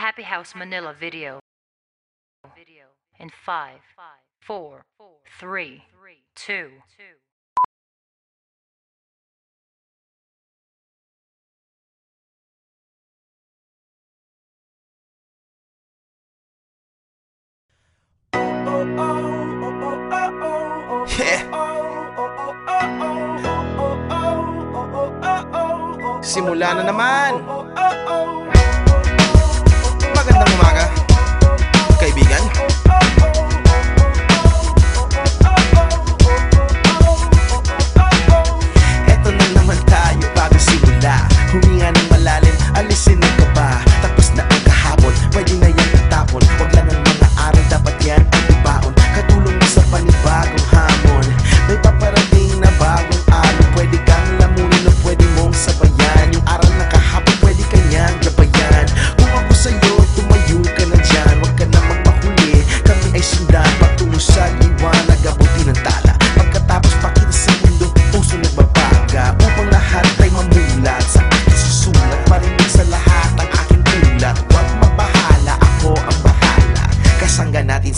Happy House Manila video. In five, four, three, two. Yeah. Simula na naman.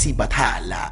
si batala.